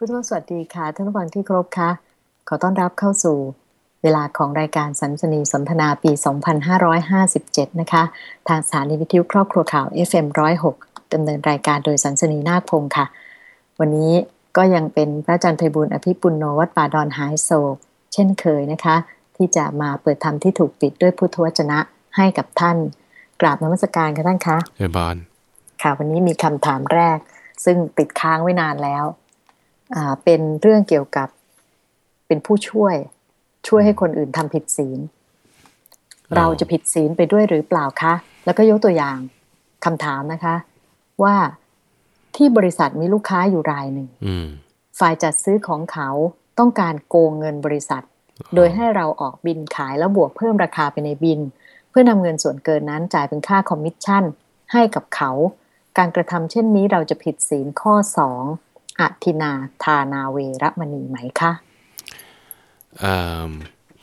พุทธวสวัสดีค่ะ ท่านผู้ฟังที่เคารพค่ะขอต้อนรับเข้าสู่เวลาของรายการสันสนีสนทนาปี 2557 นะคะ ทางสถานีวิทยุครอบครัวข่าว FM106 ดำเนินรายการโดยสันสนีนาคพงศ์ค่ะ วันนี้ก็ยังเป็นพระอาจารย์ไพบุญอภิปุณโนวัดป่าดอนหายโศก เช่นเคยนะคะ ที่จะมาเปิดธรรมที่ถูกปิดด้วยพุทธวจนะให้กับท่าน กราบนมัสการค่ะท่านคะเชิญบานค่ะ วันนี้มีคำถามแรก ซึ่งติดค้างไว้นานแล้วอ่า เป็นเรื่องเกี่ยวกับเป็นผู้ช่วยช่วยให้คนอื่นทำผิดศีล เราจะผิดศีลไปด้วยหรือเปล่าคะ แล้วก็ยกตัวอย่างคำถามนะคะ ว่าที่บริษัทมีลูกค้าอยู่รายหนึ่งอืมฝ่ายจัดซื้อของเขาต้องการโกงเงินบริษัท โดยให้เราออกบินขายแล้วบวกเพิ่มราคาไปในบิน เพื่อนำเงินส่วนเกินนั้นจ่ายเป็นค่าคอมมิชชั่นให้กับเขา การกระทำเช่นนี้เราจะผิดศีลข้อสอง อทินนาทานาเวรมณีไหมคะเอ่อ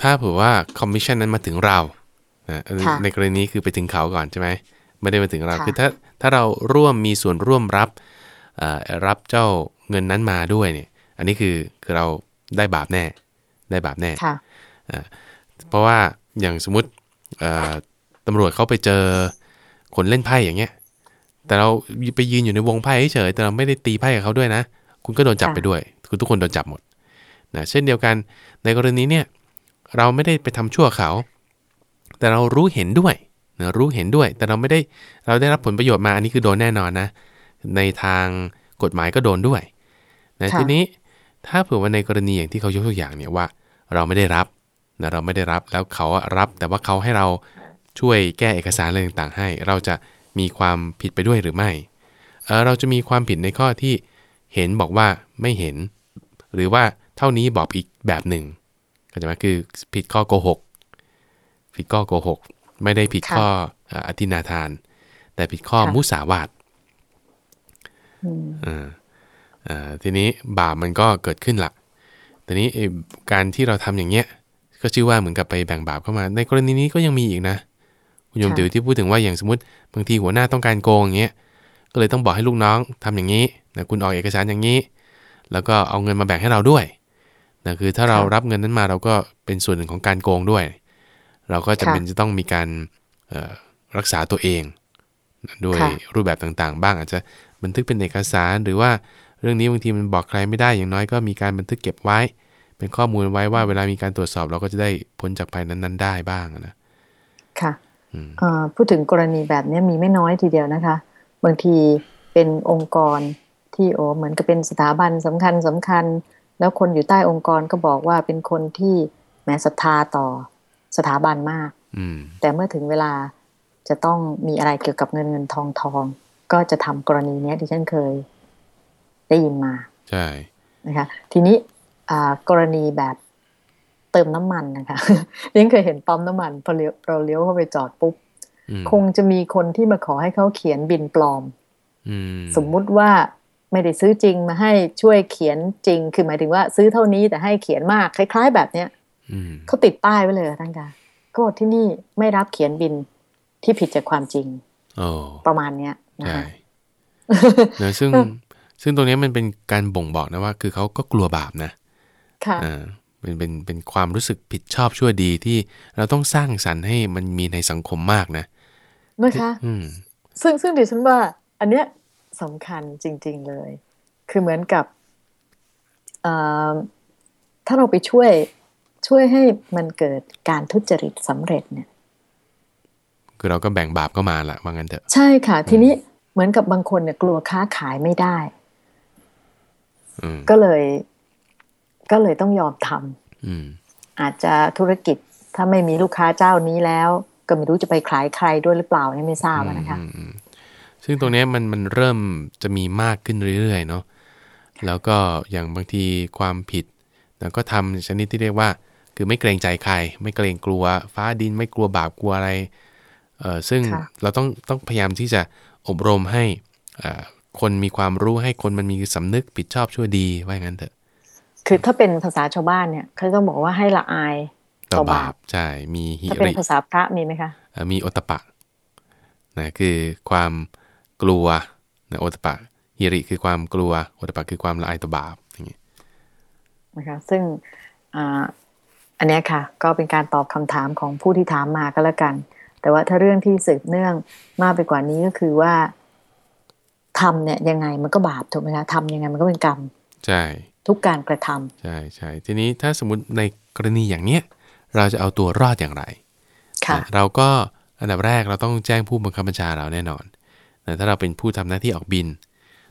ถ้าเผื่อว่าคอมมิชชั่นนั้นมาถึงเรานะค่ะในกรณีนี้คือไปถึงเขาก่อนใช่ไหมไม่ได้มาถึงเราค่ะคือถ้าถ้าเราร่วมมีส่วนร่วมรับเอ่อรับเจ้าเงินนั้นมาด้วยเนี่ย อันนี้คือคือเราได้บาปแน่ ได้บาปแน่ค่ะเพราะว่าอย่างสมมติเอ่อตำรวจเขาไปเจอคนเล่นไพ่อย่างเงี้ย แต่เราไปยืนอยู่ในวงไพ่เฉยๆแต่เราไม่ได้ตีไพ่กับเขาด้วยนะ คุณก็โดนจับค่ะไปด้วย คุณทุกคนโดนจับหมดนะเช่นเดียวกันในกรณีเนี่ยเราไม่ได้ไปทำชั่วเขา แต่เรารู้เห็นด้วยนะรู้เห็นด้วย แต่เราไม่ได้เราได้รับผลประโยชน์มาอันนี้คือโดนแน่นอนนะ ในทางกฎหมายก็โดนด้วยนะค่ะทีนี้ถ้าเผื่อว่าในกรณีอย่างที่เขายกตัวอย่างเนี่ยว่า เราไม่ได้รับนะเราไม่ได้รับแล้วเขาอะรับ แต่ว่าเขาให้เราช่วยแก้เอกสารอะไรต่างๆ ให้ เราจะมีความผิดไปด้วยหรือไม่เออเราจะมีความผิดในข้อที่ เห็นบอกว่าไม่เห็น หรือว่าเท่านี้บอกอีกแบบหนึ่งก็จะมาคือผิดข้อโกหกผิดข้อโกหก ไม่ได้ผิดค่ะข้อเอ่ออธินาทาน แต่ผิดข้อค่ะมุสาวาทอืมอ่าอ่าทีนี้บาปมันก็เกิดขึ้นละทีนี้ไอ้การที่เราทำอย่างเงี้ย ก็ชื่อว่าเหมือนกับไปแบ่งบาปเข้ามา ในกรณีนี้ก็ยังมีอีกนะคุณโยมค่ะติ๋วที่พูดถึงว่าอย่างสมมติบางทีหัวหน้าต้องการโกงอย่างเงี้ยก็เลยต้องบอกให้ลูกน้องทำอย่างนี้ นะคุณออกเอกสารอย่างนี้ แล้วก็เอาเงินมาแบ่งให้เราด้วยนะคือถ้าเรารับเงินนั้นมาเราก็เป็นส่วนหนึ่งของการโกงด้วย เราก็จะเป็นจะต้องมีการเอ่อรักษาตัวเองด้วยค่ะรูปแบบต่างๆ บ้างอาจจะบันทึกเป็นเอกสารหรือว่าเรื่องนี้บางทีมันบอกใครไม่ได้อย่างน้อยก็มีการบันทึกเก็บไว้ เป็นข้อมูลไว้ว่าเวลามีการตรวจสอบเราก็จะได้พ้นจากภัยนั้นๆ ได้บ้างนะค่ะอืมเอ่อพูดถึงกรณีแบบนี้มีไม่น้อยทีเดียวนะคะ บางทีเป็นองค์กร ที่โอเหมือนกับเป็นสถาบันสำคัญสำคัญ แล้วคนอยู่ใต้องค์กรก็บอกว่าเป็นคนที่แหมศรัทธาต่อสถาบันมาก อืมแต่เมื่อถึงเวลาจะต้องมีอะไรเกี่ยวกับเงินเงินทองทอง ก็จะทำกรณีเนี้ยที่ฉันเคย ได้ยินมา ใช่นะคะ ทีนี้อ่ากรณีแบบเติมน้ำมันนะคะเรียนเคยเห็นปั๊มน้ำมันพอเลี้ยวเราเลี้ยวเข้าไปจอดปุ๊บอืมคงจะมีคนที่มาขอให้เขาเขียนบินปลอมอืมสมมุติว่า ไม่ได้ซื้อจริงมาให้ช่วยเขียนจริง คือหมายถึงว่าซื้อเท่านี้แต่ให้เขียนมากคล้าย ๆ แบบเนี้ยอืมเขาติดป้ายไว้เลยอะท่านคะก็ที่นี่ไม่รับเขียนบินที่ผิดจากความจริงโอ้ประมาณเนี้ยนะใช่คะนะซึ่งซึ่งตรงเนี้ยมันเป็นการบ่งบอกนะว่า คือเขาก็กลัวบาปนะค่ะอ่าเป็นเป็นเป็นความรู้สึกผิดชอบชั่วดีที่เราต้องสร้างสรรค์ให้มันมีในสังคมมากนะนะคะอืมซึ่งซึ่งดิฉันว่า อันเนี้ย สำคัญจริง ๆเลย คือเหมือนกับเอ่อถ้าเราไปช่วยช่วยให้มันเกิดการทุจริตสำเร็จเนี่ย คือเราก็แบ่งบาปก็มาละว่างั้นเถอะ ใช่ค่ะ ทีนี้เหมือนกับบางคนเนี่ยกลัวค้าขายไม่ได้อืมก็เลย ก็เลยต้องยอมทำอืมอาจจะธุรกิจถ้าไม่มีลูกค้าเจ้านี้แล้ว ก็ไม่รู้จะไปขายใครด้วยหรือเปล่าเนี่ยไม่ทราบอะนะคะอืมอืม ซึ่งตรงเนี้ยมันมันเริ่มจะมีมากขึ้นเรื่อยๆเนาะแล้วก็อย่างบางทีความผิดแล้วก็ทำชนิดที่เรียกว่า คือไม่เกรงใจใคร ไม่เกรงกลัว ฟ้าดินไม่กลัวบาปกลัวอะไรเออซึ่งค่ะเราต้องต้องพยายามที่จะอบรมให้อ่าคนมีความรู้ให้คนมันมีสำนึกผิดชอบชั่วดีว่าอย่างนั้นเถอะ คือถ้าเป็นภาษาชาวบ้านเนี่ยเขาต้องบอกว่าให้ละอายต่อต่อบาบาปปใช่มีหิถ้าเป็นริภาษาพระมีไหมคะเอ่อมีโอตตปะนะคือความ กลัวนะโอตตปะฮิริคือความกลัวโอตตปะคือความละอายต่อบาปอย่างเงี้ยนะคะซึ่งอันนี้ค่ะ ก็เป็นการตอบคำถามของผู้ที่ถามมาก็แล้วกัน แต่ว่าถ้าเรื่องที่สืบเนื่องมากไปกว่านี้ก็คือว่าทำเนี่ยยังไงมันก็บาปถูกไหมคะทำยังไงมันก็เป็นกรรมใช่ทุกการกระทำใช่ใช่ทีนี้ถ้าสมมติในกรณีอย่างเนี้ยเราจะเอาตัวรอดอย่างไรค่ะเราก็อันดับแรกเราต้องแจ้งผู้บังคับบัญชาเราแน่นอน นะถ้าเราเป็นผู้ทำหน้าที่ออกบิน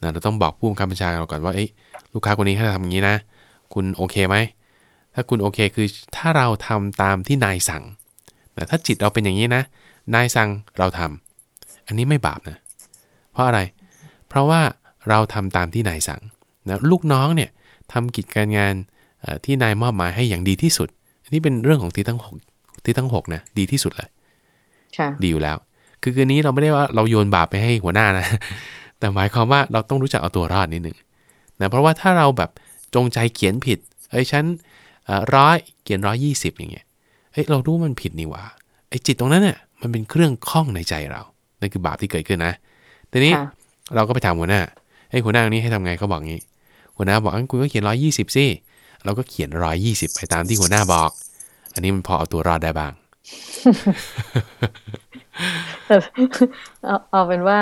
นะเราต้องบอกผู้บังคับบัญชาเราก่อนว่าเอ้ลูกค้าคนนี้เขาทำอย่างนี้นะ คุณโอเคไหมถ้าคุณโอเคคือถ้าเราทำตามที่นายสั่งนะถ้าจิตเราเป็นอย่างนี้นะ นายสั่งเราทำอันนี้ไม่บาปนะ เพราะอะไร เพราะว่าเราทำตามที่นายสั่งนะลูกน้องเนี่ยทำกิจการงานที่นายมอบหมายให้อย่างดีที่สุด อันนี้เป็นเรื่องของที่ทั้งหกที่ทั้งหกนะดีที่สุดเลยดีอยู่แล้ว คือคืนนี้เราไม่ได้ว่าเราโยนบาปไปให้หัวหน้านะ แต่หมายความว่าเราต้องรู้จักเอาตัวรอดนิดหนึ่งนะเพราะว่าถ้าเราแบบจงใจเขียนผิดเอ้ยฉันร้อยเขียนร้อยยี่สิบอย่างเงี้ยเฮ้ยเรารู้มันผิดนี่หว่าไอ้จิตตรงนั้นเนี่ยมันเป็นเครื่องข้องในใจเรานั่นคือบาปที่เกิดขึ้นนะทีนี้เราก็ไปถามหัวหน้าไอ้หัวหน้านี้ให้ทำไงเขาบอกงี้ หัวหน้าบอกงั้นคุณก็เขียนร้อยยี่สิบสิเราก็เขียนร้อยยี่สิบไปตามที่หัวหน้าบอก อันนี้มันพอเอาตัวรอดได้บ้าง เอาเอาเป็นว่า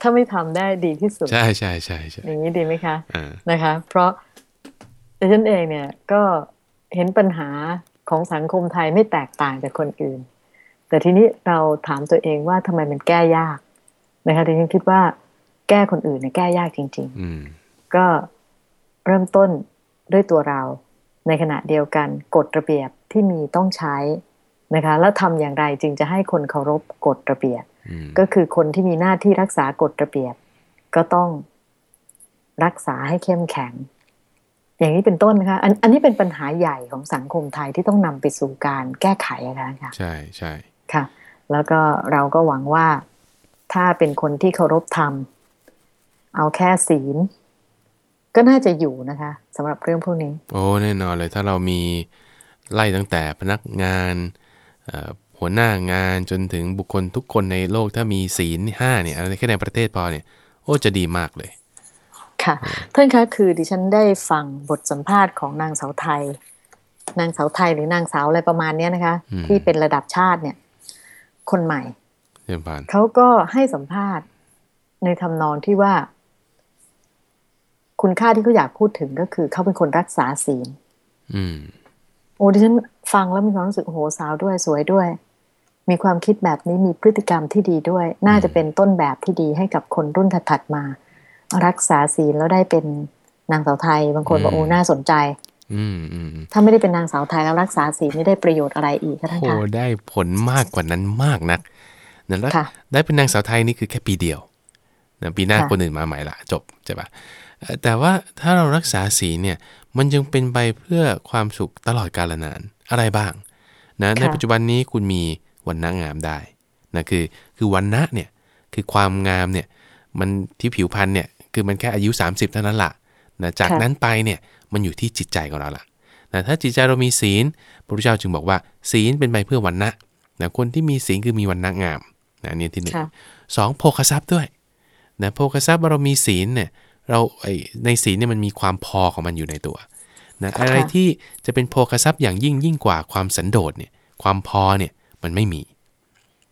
ถ้าไม่ทำได้ดีที่สุด ใช่ใช่ใช่ใช่อย่างนี้ดีไหมคะนะคะ เพราะดิฉันเองเนี่ยก็เห็นปัญหาของสังคมไทยไม่แตกต่างจากคนอื่น แต่ทีนี้เราถามตัวเองว่าทำไมมันแก้ยากนะคะดิฉันคิดว่าแก้คนอื่นเนี่ยแก้ยากจริง ๆ ก็เริ่มต้นด้วยตัวเรา ในขณะเดียวกันกฎระเบียบที่มีต้องใช้ นะคะแล้วทำอย่างไรจึงจะให้คนเคารพกฎระเบียบ ก็คือคนที่มีหน้าที่รักษากฎระเบียบ ก็ต้องรักษาให้เข้มแข็ง อย่างนี้เป็นต้นนะคะอันอันนี้เป็นปัญหาใหญ่ของสังคมไทยที่ต้องนำไปสู่การแก้ไขนะคะใช่ใช่ค่ะ แล้วก็เราก็หวังว่าถ้าเป็นคนที่เคารพธรรม เอาแค่ศีล ก็น่าจะอยู่นะคะสำหรับเรื่องพวกนี้ โอ้แน่นอนเลยถ้าเรามีไล่ตั้งแต่พนักงาน หัวหน้างานจนถึงบุคคลทุกคนในโลกถ้ามีศีลห้าเนี่ยอะไรแค่ในประเทศพอเนี่ยโอ้จะดีมากเลย ค่ะท่านคะคือดิฉันได้ฟังบทสัมภาษณ์ของนางสาวไทย นางสาวไทยหรือนางสาวอะไรประมาณนี้นะคะ ที่เป็นระดับชาติเนี่ย คนใหม่เขาก็ให้สัมภาษณ์ในทำนองที่ว่า คุณค่าที่เขาอยากพูดถึงก็คือเขาเป็นคนรักษาศีล โอ้ดิฉันฟังแล้วมีความรู้สึกโอ้โหสาวด้วยสวยด้วย มีความคิดแบบนี้มีพฤติกรรมที่ดีด้วย น่าจะเป็นต้นแบบที่ดีให้กับคนรุ่นถัดๆมา รักษาศีลแล้วได้เป็นนางสาวไทย บางคนบอกโอ้น่าสนใจถ้าไม่ได้เป็นนางสาวไทยแล้วรักษาศีลไม่ได้ประโยชน์อะไรอีกคะท่านคะโอ้ได้ผลมากกว่านั้นมากนักนั่นแล้วได้เป็นนางสาวไทยนี่คือแค่ปีเดียวนะปีหน้าคนอื่นมาใหม่ละจบใช่ปะ แต่ว่าถ้าเรารักษาศีลเนี่ยมันยังเป็นไปเพื่อความสุขตลอดกาลนานอะไรบ้างนะในปัจจุบันนี้คุณมีวันณะงามได้นะคือคือวันณะเนี่ยคือความงามเนี่ยมันที่ผิวพรรณเนี่ยคือมันแค่อายุ 30 เท่านั้นละนะจากนั้นไปเนี่ยมันอยู่ที่จิตใจของเราละนะถ้าจิตใจเรามีศีล พระพุทธเจ้าจึงบอกว่า ศีลเป็นไปเพื่อวันณะนะคนที่มีศีลคือมีวันณะงามนะนี่ที่หนึ่งสองโภคทรัพย์ด้วยนะโภคทรัพย์เรามีศีลเนี่ย เราไอในศีลเนี่ยมันมีความพอของมันอยู่ในตัวนะอะไรที่จะเป็นโภคทรัพย์อย่างยิ่งยิ่งกว่าความสันโดษเนี่ยความพอเนี่ยมันไม่มี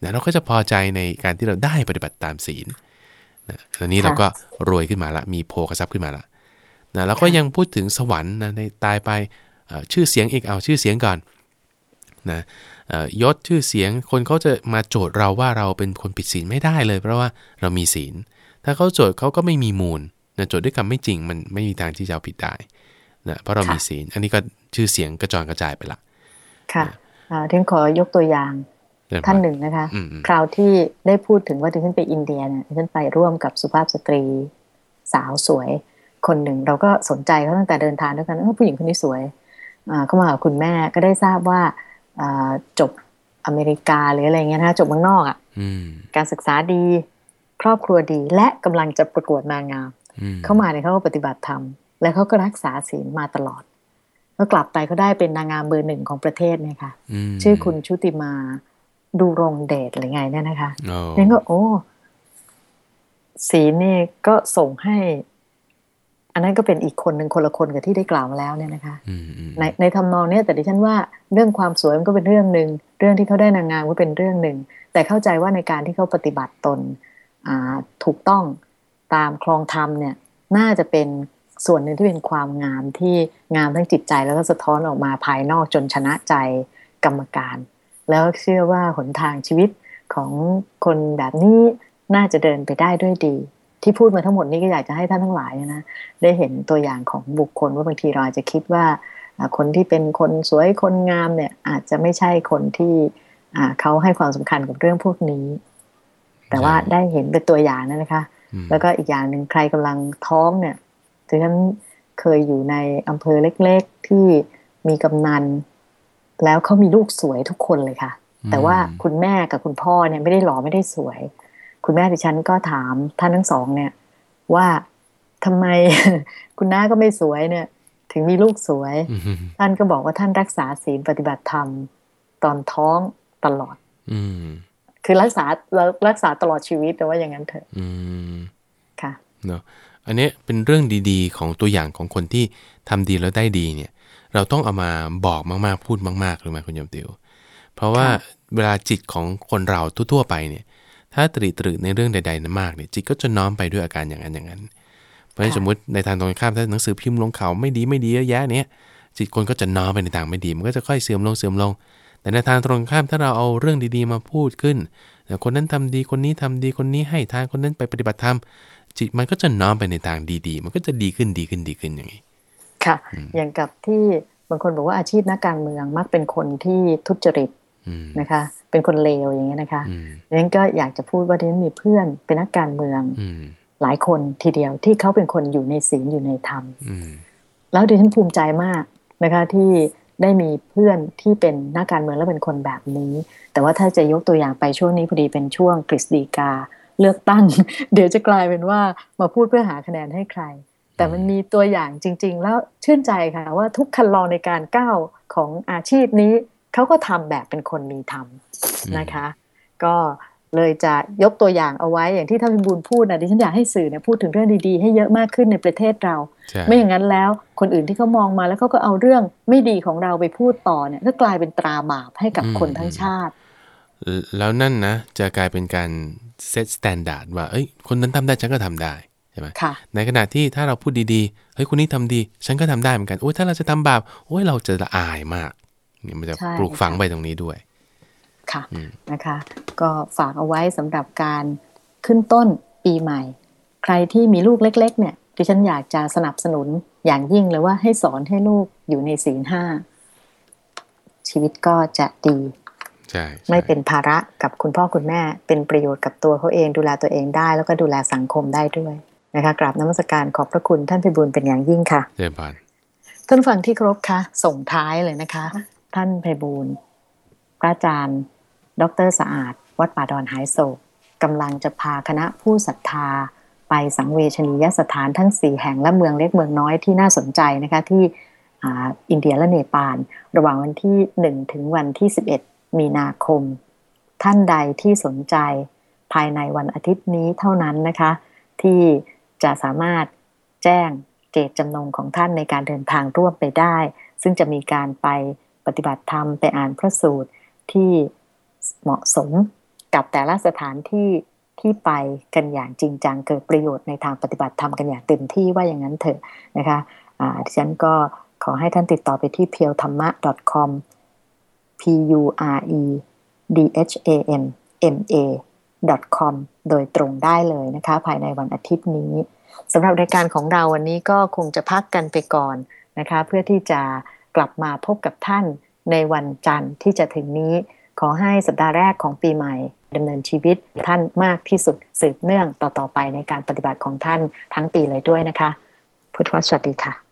นะเราก็จะพอใจในการที่เราได้ปฏิบัติตามศีลนะแล้วนี้เราก็รวยขึ้นมาละมีโภคทรัพย์ขึ้นมาละนะแล้วก็ยังพูดถึงสวรรค์นะในตายไปชื่อเสียงอีกเอาชื่อเสียงก่อนนะยศชื่อเสียงคนเขาจะมาโจทย์เราว่าเราเป็นคนผิดศีลไม่ได้เลย เพราะว่าเรามีศีล ถ้าเขาโจทย์เขาก็ไม่มีมูล นะโจทย์ด้วยคำไม่จริงมันไม่มีทางที่จะเอาผิดได้นะเพราะเรามีศีล อันนี้ก็ชื่อเสียงกระจรกระจายไปละ ค่ะที่ขอยกตัวอย่างท่านหนึ่งนะคะ คราวที่ได้พูดถึงว่าที่ฉันไปอินเดียเนี่ยฉันไปร่วมกับสุภาพสตรีสาวสวย คนหนึ่งเราก็สนใจเขาตั้งแต่เดินทางด้วยกันเออผู้หญิงคนนี้สวยเข้ามาหาคุณแม่ก็ได้ทราบว่าจบอเมริกาหรืออะไรเงี้ยนะจบเมืองนอกอะ่ะการศึกษาดีครอบครัวดีและกำลังจะประกวดนางงาม เข้ามาเนี่ยเขาก็ปฏิบัติธรรมแล้วเขาก็รักษาศีลมาตลอดแล้วกลับไปเขาได้เป็นนางงามเบอร์หนึ่งของประเทศเนี่ยค่ะชื่อคุณชุติมาดูรงเดชอะไรไงเนี่ยนะคะนั่นก็โอ้ศีลนี่ก็ส่งให้ อันนั้นก็เป็นอีกคนหนึ่งคนละคนกับที่ได้กล่าวมาแล้วเนี่ยนะคะอืมอืมในในทำนองเนี้ยแต่ดิฉันว่าเรื่องความสวยมันก็เป็นเรื่องหนึ่งเรื่องที่เขาได้นางงามก็เป็นเรื่องหนึ่งแต่เข้าใจว่าในการที่เขาปฏิบัติตนอ่าถูกต้อง ตามคลองธรรมเนี่ยน่าจะเป็นส่วนหนึ่งที่เป็นความงามที่งามทั้งจิตใจแล้วก็สะท้อนออกมาภายนอกจนชนะใจกรรมการ แล้วเชื่อว่าหนทางชีวิตของคนแบบนี้น่าจะเดินไปได้ด้วยดี ที่พูดมาทั้งหมดนี้ก็อยากจะให้ท่านทั้งหลายนะได้เห็นตัวอย่างของบุคคลว่าบางทีเราอาจจะคิดว่าอ่าคนที่เป็นคนสวยคนงามเนี่ยอาจจะไม่ใช่คนที่อ่าเขาให้ความสำคัญกับเรื่องพวกนี้ แต่ว่าได้เห็นเป็นตัวอย่างนะนะคะอืม แล้วก็อีกอย่างหนึ่งใครกำลังท้องเนี่ยดิฉันเคยอยู่ในอำเภอเล็ก ๆที่มีกำนัน แล้วเขามีลูกสวยทุกคนเลยค่ะ แต่ว่าคุณแม่กับคุณพ่อเนี่ยไม่ได้หล่อไม่ได้สวย คุณแม่ดิฉันก็ถามท่านทั้งสองเนี่ย ว่าทำไมคุณน้าก็ไม่สวยเนี่ย ถึงมีลูกสวยอืมท่านก็บอกว่าท่านรักษาศีลปฏิบัติธรรม ตอนท้องตลอด อืม คือรักษารักษาตลอดชีวิตแต่ว่าอย่างนั้นเถอะอืมค่ะเนาะอันนี้เป็นเรื่องดีๆ ของตัวอย่างของคนที่ทำดีแล้วได้ดีเนี่ย เราต้องเอามาบอกมากๆพูดมากๆหรือไหมคุณโยมติว เพราะว่าค่ะเวลาจิตของคนเราทั่วๆไปเนี่ย ถ้าตรีตรึกในเรื่องใดๆนั้นมากเนี่ยจิตก็จะน้อมไปด้วยอาการอย่างนั้นอย่างนั้น เพราะฉะนั้นสมมติในทางตรงกันข้ามถ้าหนังสือพิมพ์ลงข่าวไม่ดีไม่ดีเยอะแยะเนี่ยจิตคนก็จะน้อมไปในทางไม่ดี มันก็จะค่อยเสื่อมลงเสื่อมลง แต่ในทางตรงกันข้ามถ้าเราเอาเรื่องดีๆมาพูดขึ้นแต่คนนั้นทำดีคนนี้ทำดีคนนี้ให้ทานคนนั้นไปปฏิบัติธรรมจิตมันก็จะน้อมไปในทางดีๆ มันก็จะดีขึ้นดีขึ้นดีขึ้นอย่างนี้ ค่ะ อย่างกับที่บางคนบอกว่าอาชีพนักการเมืองมักเป็นคนที่ทุจริตอืมนะคะ เป็นคนเลวอย่างเงี้ยนะคะอืมดังนั้นก็อยากจะพูดว่าดิฉันมีเพื่อนเป็นนักการเมืองอืมหลายคนทีเดียวที่เขาเป็นคนอยู่ในศีลอยู่ในธรรมอืมแล้วดิฉันภูมิใจมากนะคะที่ ได้มีเพื่อนที่เป็นนักการเมืองและเป็นคนแบบนี้ แต่ว่าถ้าจะยกตัวอย่างไปช่วงนี้พอดีเป็นช่วงกฤษฎีกาเลือกตั้ง เดี๋ยวจะกลายเป็นว่ามาพูดเพื่อหาคะแนนให้ใคร แต่มันมีตัวอย่างจริง ๆ แล้วชื่นใจค่ะว่าทุกครรลองในการก้าวของอาชีพนี้เขาก็ทำแบบเป็นคนมีธรรมนะคะ ก็ เลยจะยกตัวอย่างเอาไว้อย่างที่ท่านพิบูลพูดนะดิฉันอยากให้สื่อเนี่ยพูดถึงเรื่องดีๆ ให้เยอะมากขึ้นในประเทศเราใช่ไม่อย่างนั้นแล้วคนอื่นที่เขามองมาแล้วเขาก็เอาเรื่องไม่ดีของเราไปพูดต่อเนี่ยก็กลายเป็นตราบาปให้กับคนทั้งชาติ แล้วนั่นนะจะกลายเป็นการ set standard ว่าเอ้ยคนนั้นทำได้ฉันก็ทำได้ใช่ไหมค่ะในขณะที่ถ้าเราพูดดีๆเฮ้ยคนนี้ทำดี ฉันก็ทำได้เหมือนกันโอ้ยถ้าเราจะทำบาปโอ้ยเราจะละอายมากเนี่ยมันจะใช่ปลูกฝังค่ะไปตรงนี้ด้วย ค่ะอืมนะคะ ก็ฝากเอาไว้สำหรับการขึ้นต้นปีใหม่ ใครที่มีลูกเล็ก ๆ เนี่ยดิฉันอยากจะสนับสนุนอย่างยิ่งเลยว่าให้สอนให้ลูกอยู่ในศีลห้า ชีวิตก็จะดีใช่ใช่ไม่เป็นภาระกับคุณพ่อคุณแม่ เป็นประโยชน์กับตัวเขาเองดูแลตัวเองได้ แล้วก็ดูแลสังคมได้ด้วยนะคะกราบนมัสการขอบพระคุณท่านพิบูลเป็นอย่างยิ่งค่ะเจริญพรท่านฟังที่เคารพคะส่งท้ายเลยนะคะ ท่านไพบูลย์ พระอาจารย์ ดรสะอาด วัดป่าดอนหายโศกกำลังจะพาคณะผู้ศรัทธา ไปสังเวชนียสถานทั้ง 4 แห่งและเมืองเล็กเมืองน้อยที่น่าสนใจนะคะที่อ,อินเดียและเนปาล ระหว่างวันที่ 1 ถึงวันที่ 11 มีนาคม ท่านใดที่สนใจภายในวันอาทิตย์นี้เท่านั้นนะคะ ที่จะสามารถแจ้งเจตจำนงของท่านในการเดินทางร่วมไปได้ ซึ่งจะมีการไปปฏิบัติธรรมไปอ่านพระสูตร ที่เหมาะสมกับแต่ละสถานที่ที่ไปกันอย่างจริงจังเกิดประโยชน์ในทางปฏิบัติธรรมกันอย่างเต็มที่ว่าอย่างนั้นเถอะนะคะอาดิฉันก็ขอให้ท่านติดต่อไปที่ p e e l t h a m m a com p u r e d h a m m a com โดยตรงได้เลยนะคะ ภายในวันอาทิตย์นี้สำหรับรายการของเราวันนี้ก็คงจะพักกันไปก่อนนะคะ เพื่อที่จะกลับมาพบกับท่าน ในวันจันทร์ที่จะถึงนี้ ขอให้สัปดาห์แรกของปีใหม่ดำเนินชีวิตท่านมากที่สุดสืบเนื่องต่อๆไปในการปฏิบัติของท่านทั้งปีเลยด้วยนะคะ พุทธวสวัสดีค่ะ